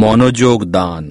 मोनोजोग दान